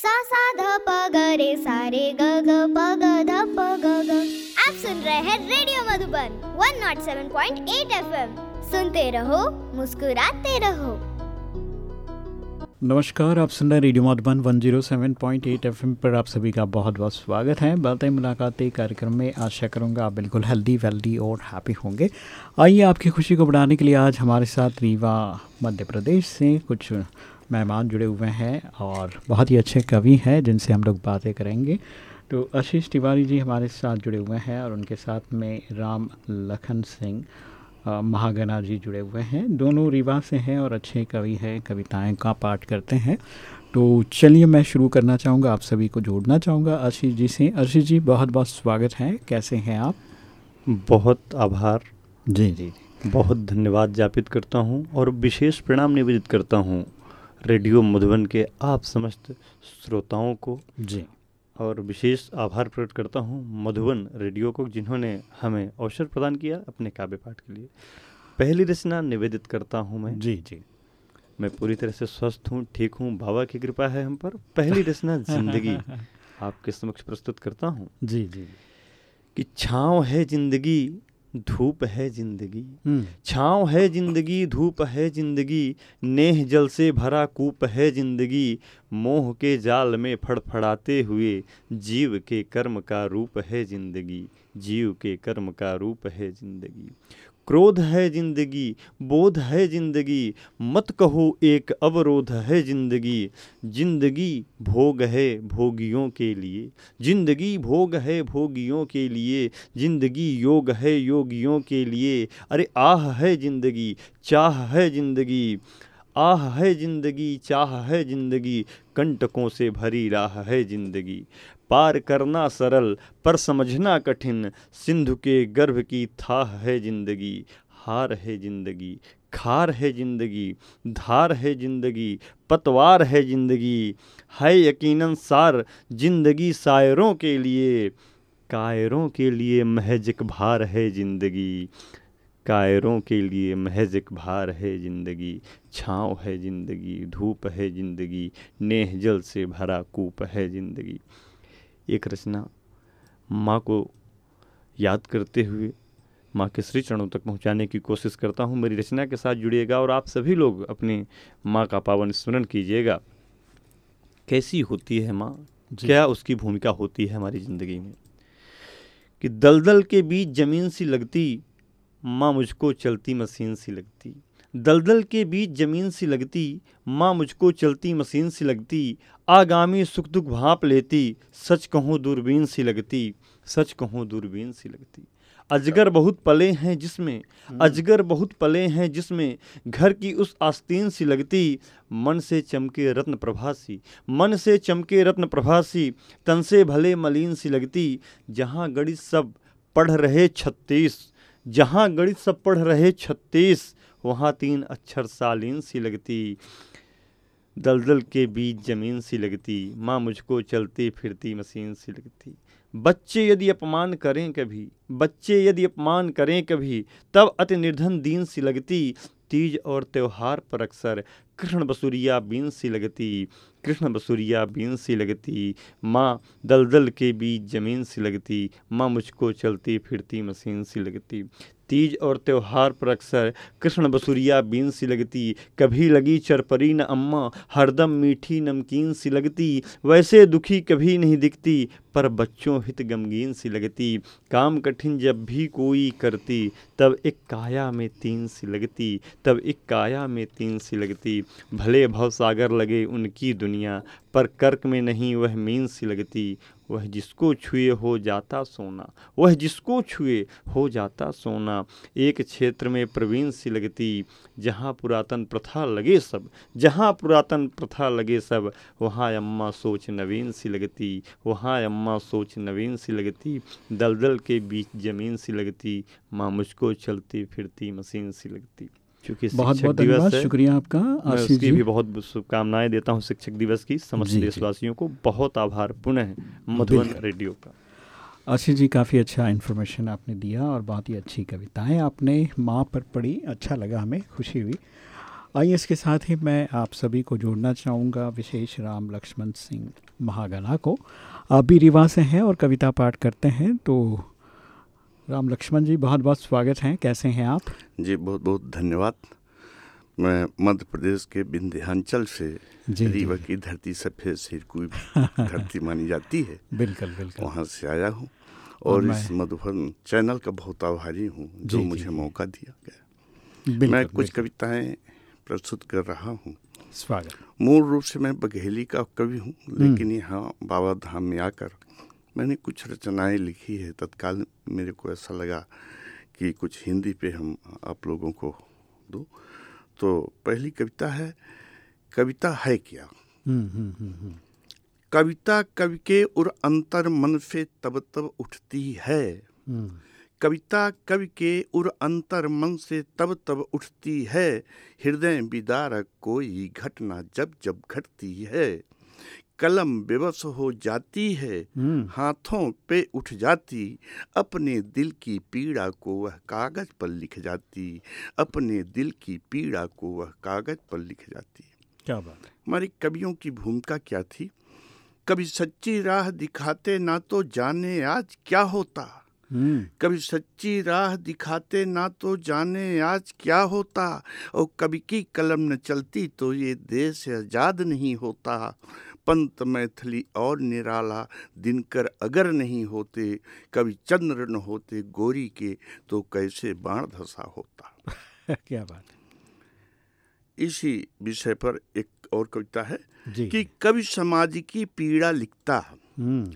सा सा ध प ग रे सा रे ग ग प ग ध प ग ग। आप सुन रहे हैं रेडियो मधुबन 107.8 एफएम सुनते रहो, मुस्कुराते रहो। नमस्कार, आप सुन रहे हैं रेडियो मधुबन 107.8 एफएम पर आप सभी का बहुत बहुत स्वागत है। बातें, मुलाकातें, कार्यक्रम में आशा करूँगा आप बिल्कुल हेल्दी वेल्दी और हैप्पी होंगे। आइए आपकी खुशी को बढ़ाने के लिए आज हमारे साथ रीवा, मध्य प्रदेश से कुछ मेहमान जुड़े हुए हैं और बहुत ही अच्छे कवि हैं जिनसे हम लोग बातें करेंगे। तो आशीष तिवारी जी हमारे साथ जुड़े हुए हैं और उनके साथ में राम लखन सिंह महागना जी जुड़े हुए हैं। दोनों रीवा से हैं और अच्छे कवि हैं कविताएँ का पाठ करते हैं। तो चलिए मैं शुरू करना चाहूँगा आप सभी को जोड़ना चाहूँगा आशीष जी से। आशीष जी बहुत बहुत स्वागत है। कैसे हैं आप? बहुत आभार। जी जी। बहुत धन्यवाद ज्ञापित करता हूँ और विशेष प्रणाम निवेदित करता हूँ। रेडियो मधुबन के आप समस्त श्रोताओं को जी। और विशेष आभार प्रकट करता हूँ मधुबन रेडियो को जिन्होंने हमें अवसर प्रदान किया अपने काव्य पाठ के लिए। पहली रचना निवेदित करता हूँ मैं। जी जी। मैं पूरी तरह से स्वस्थ हूँ ठीक हूँ बाबा की कृपा है हम पर। पहली रचना ज़िंदगी आपके समक्ष प्रस्तुत करता हूँ। जी जी। कि छाँव है ज़िंदगी धूप है ज़िंदगी। छाव छाँव है ज़िंदगी धूप है ज़िंदगी नेह जल से भरा कूप है ज़िंदगी मोह के जाल में फड़फड़ाते हुए जीव के कर्म का रूप है ज़िंदगी जीव के कर्म का रूप है ज़िंदगी। क्रोध है ज़िंदगी, बोध है ज़िंदगी, मत कहो एक अवरोध है ज़िंदगी। ज़िंदगी भोग है भोगियों के लिए, ज़िंदगी भोग है भोगियों के लिए, ज़िंदगी योग है योगियों के लिए। अरे आह है ज़िंदगी, चाह है ज़िंदगी, आह है ज़िंदगी, चाह है ज़िंदगी, कंटकों से भरी राह है ज़िंदगी। पार करना सरल, पर समझना कठिन। सिंधु के गर्भ की था है ज़िंदगी, हार है ज़िंदगी, खार है ज़िंदगी, धार है ज़िंदगी, पतवार है ज़िंदगी। है यकीनन सार ज़िंदगी शायरों के लिए, कायरों के लिए महज एक भार है ज़िंदगी। कायरों के लिए महज एक भार है ज़िंदगी, छाँव है ज़िंदगी, धूप है ज़िंदगी, नेह जल से भरा कूप है ज़िंदगी। एक रचना माँ को याद करते हुए माँ के श्री चरणों तक पहुँचाने की कोशिश करता हूँ। मेरी रचना के साथ जुड़िएगा और आप सभी लोग अपनी माँ का पावन स्मरण कीजिएगा। कैसी होती है माँ? क्या उसकी भूमिका होती है हमारी ज़िंदगी में? कि दलदल के बीच ज़मीन सी लगती माँ मुझको चलती मशीन सी लगती। दलदल के बीच ज़मीन सी लगती माँ मुझको चलती मशीन सी लगती आगामी सुख दुख भाप लेती सच कहूँ दूरबीन सी लगती सच कहूँ दूरबीन सी लगती। अजगर बहुत पले हैं जिसमें अजगर बहुत पले हैं जिसमें घर की उस आस्तीन सी लगती मन से चमके रत्न प्रभासी मन से चमके रत्न प्रभासी तन से भले मलिन सी लगती जहाँ गणित सब पढ़ रहे छत्तीस जहाँ गणित सब पढ़ रहे छत्तीस वहाँ तीन अक्षर सालीन सी लगती। दलदल के बीच ज़मीन सी लगती। माँ मुझको चलती फिरती मशीन सी लगती। बच्चे यदि अपमान करें कभी, बच्चे यदि अपमान करें कभी, तब अति निर्धन दीन सी लगती। तीज और त्यौहार पर अक्सर कृष्ण बसुरिया बीन सी लगती। कृष्ण बसुरिया बीन सी लगती, माँ दलदल के बीच ज़मीन सी लगती, माँ मुझको चलती फिरती मशीन सी लगती। तीज और त्यौहार पर अक्सर कृष्ण बसुरिया बीन सी लगती, कभी लगी चरपरी न अम्मा, हरदम मीठी नमकीन सी लगती, वैसे दुखी कभी नहीं दिखती, पर बच्चों हित गमगीन सी लगती, काम कठिन जब भी कोई करती, तब एक काया में तीन सी लगती, तब एक काया में तीन सी लगती, भले भव सागर लगे उनकी दुनिया पर कर्क में नहीं वह मीन सी लगती। वह जिसको छुए हो जाता सोना, वह जिसको छुए हो जाता सोना, एक क्षेत्र में प्रवीण सी लगती। जहाँ पुरातन प्रथा लगे सब, जहाँ पुरातन प्रथा लगे सब, वहाँ अम्मा सोच नवीन सी लगती। वहाँ अम्मा सोच नवीन सी लगती, दलदल के बीच ज़मीन सी लगती। माँ मुझको चलती फिरती मशीन सी लगती। क्योंकि बहुत बहुत दिवस धन्यवाद शुक्रिया आपका मैं आशीष उसकी जी। भी बहुत शुभकामनाएँ देता हूँ शिक्षक दिवस की। समस्त। देशवासियों को बहुत आभार पुनः मधुबन रेडियो का। आशीष जी काफ़ी अच्छा इन्फॉर्मेशन आपने दिया और बहुत ही अच्छी कविताएँ आपने माँ पर पढ़ी अच्छा लगा हमें खुशी हुई। आइए इसके साथ ही मैं आप सभी को जोड़ना चाहूँगा विशेष राम लक्ष्मण सिंह महागना को। आप भी रिवा से हैं और कविता पाठ करते हैं तो राम लक्ष्मण जी बहुत बहुत स्वागत हैं। कैसे हैं आप? जी बहुत बहुत धन्यवाद। मैं मध्य प्रदेश के विंध्याचल से रीवा की धरती सफ़ेद सिर की धरती मानी जाती है। बिल्कुल बिल्कुल। वहाँ से आया हूँ और और इस मधुबन चैनल का बहुत आभारी हूँ जो जी, मुझे। मौका दिया गया। मैं कुछ कविताएँ प्रस्तुत कर रहा हूँ। स्वागत। मूल रूप से मैं बघेली का कवि हूँ हम्म। लेकिन यहाँ बाबा धाम में आकर मैंने कुछ रचनाएँ लिखी है। तत्काल मेरे को ऐसा लगा कि कुछ हिंदी पे हम आप लोगों को दूँ। तो पहली कविता है कविता है क्या? हम्म हम्म हम्म कविता कवि के उर अंतर मन से तब तब उठती है। कविता कवि के उर अंतर मन से तब तब उठती है। हृदय विदारक कोई घटना जब जब घटती है। कलम विवश हो जाती है हम्म, हाथों पे उठ जाती अपने दिल की पीड़ा को वह कागज़ पर लिख जाती अपने दिल की पीड़ा को वह कागज़ पर लिख जाती। क्या बात हमारी कवियों की भूमिका क्या थी? कभी सच्ची राह दिखाते ना तो जाने आज क्या होता। हम्म। कभी सच्ची राह दिखाते ना तो जाने आज क्या होता। और कभी की कलम न चलती तो ये देश आज़ाद नहीं होता। पंत मैथिली और निराला दिनकर अगर नहीं होते कभी चंद्र न होते गोरी के तो कैसे बाण धसा होता? क्या बात इसी विषय पर एक और कविता है कि कवि समाज की पीड़ा लिखता हम्म।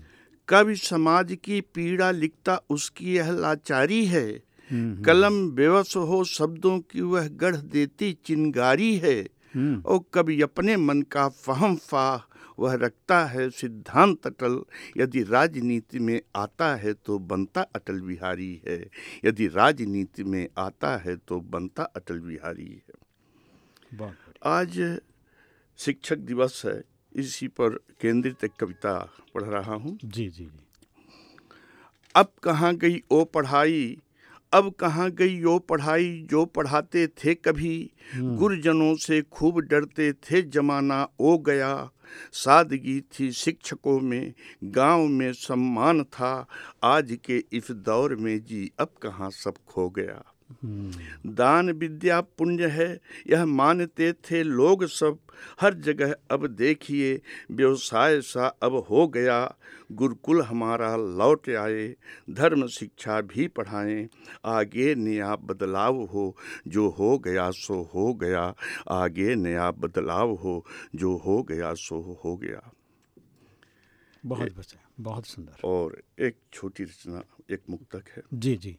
कवि समाज की पीड़ा लिखता उसकी यह लाचारी है। हम्म, कलम बेवस हो शब्दों की वह गढ़ देती चिंगारी है। हम्म। और कभी अपने मन का फहम फाह वह रखता है सिद्धांत अटल। यदि राजनीति में आता है तो बनता अटल बिहारी है। यदि राजनीति में आता है तो बनता अटल बिहारी है। आज शिक्षक दिवस है। इसी पर केंद्रित एक कविता पढ़ रहा हूँ। जी जी जी। अब कहाँ गई ओ पढ़ाई? अब कहाँ गई यो पढ़ाई जो पढ़ाते थे कभी? गुरुजनों से खूब डरते थे जमाना ओ गया। सादगी थी शिक्षकों में गाँव में सम्मान था। आज के इस दौर में जी अब कहाँ सब खो गया। हम्म दान विद्या पुण्य है यह मानते थे लोग सब। हर जगह अब देखिए व्यवसाय सा अब हो गया। गुरुकुल हमारा लौट आए धर्म शिक्षा भी पढ़ाएँ। आगे नया बदलाव हो जो हो गया सो हो गया। आगे नया बदलाव हो जो हो गया सो हो गया। बहुत बचा बहुत सुंदर। और एक छोटी रचना एक मुक्तक है। जी जी।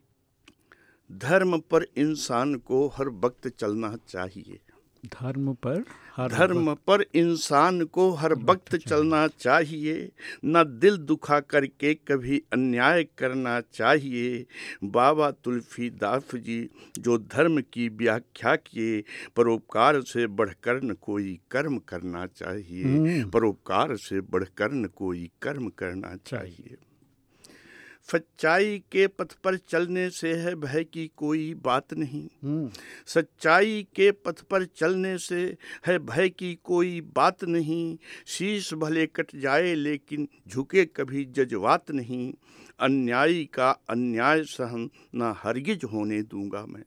धर्म पर इंसान को हर वक्त चलना चाहिए। धर्म पर हर धर्म पर इंसान को हर वक्त चलना चाहिए। न दिल दुखा करके कभी अन्याय करना चाहिए। बाबा तुलसीदास जी जो धर्म की व्याख्या किए परोपकार से बढ़कर न कोई कर्म करना चाहिए। हम्म। परोपकार से बढ़कर न कोई कर्म करना चाहिए। सच्चाई के पथ पर चलने से है भय की कोई बात नहीं। हम्म। सच्चाई के पथ पर चलने से है भय की कोई बात नहीं। शीश भले कट जाए लेकिन झुके कभी जजवात नहीं। अन्यायी का अन्याय सहन ना हरगिज होने दूँगा मैं।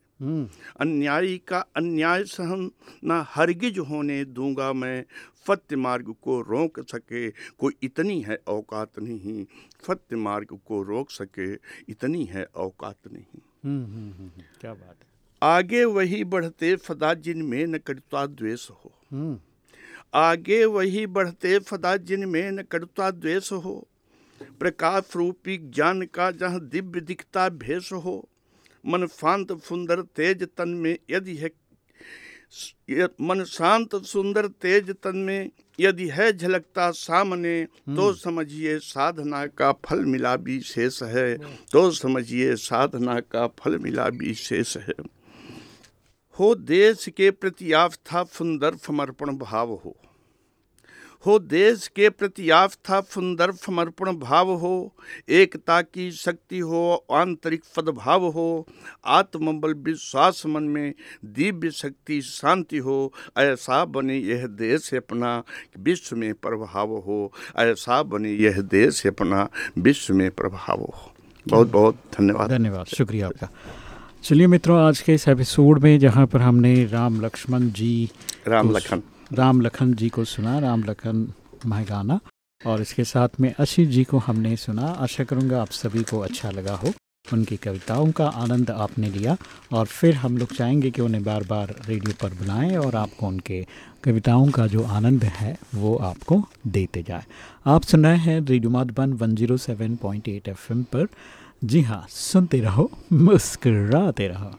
अन्यायी का अन्याय सहन न हरगिज होने दूँगा मैं। फत्य मार्ग को रोक सके कोई इतनी है औकात नहीं। फत्य मार्ग को रोक सके इतनी है औकात नहीं। हम्म हम्म, हम्म, हम्म, क्या बात है। आगे वही बढ़ते फदा जिनमें न कटुता द्वेष हो। हम्म। आगे वही बढ़ते फदा जिन में न कटुता द्वेष हो। प्रकाश रूपी ज्ञान का जहाँ दिव्य दिखता भेष हो। मन शांत सुंदर तेज तन में यदि है मन शांत सुंदर तेज तन में यदि है झलकता सामने तो समझिए साधना का फल मिला भी शेष है। तो समझिए साधना का फल मिला भी शेष है। हो देश के प्रति आस्था सुंदर समर्पण भाव हो। हो देश के प्रति आस्था सुंदर समर्पण भाव हो एकता की शक्ति हो आंतरिक सद्भाव हो आत्मबल विश्वास मन में दिव्य शक्ति शांति हो ऐसा बने यह देश अपना विश्व में प्रभाव हो ऐसा बने यह देश अपना विश्व में प्रभाव हो। बहुत बहुत धन्यवाद। धन्यवाद शुक्रिया आपका। चलिए मित्रों आज के इस एपिसोड में जहाँ पर हमने राम लक्ष्मण जी राम लखन राम लखन जी को सुना राम लखन महगाना, और इसके साथ में अशीष जी को हमने सुना। आशा करूँगा आप सभी को अच्छा लगा हो। उनकी कविताओं का आनंद आपने लिया, और फिर हम लोग चाहेंगे कि उन्हें बार बार रेडियो पर बुलाएँ और आपको उनके कविताओं का जो आनंद है, वो आपको देते जाए। आप सुन रहे हैं रेडियो माधुबन 107.8 एफएम पर। जी हाँ सुनते रहो, मुस्कराते रहो।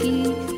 की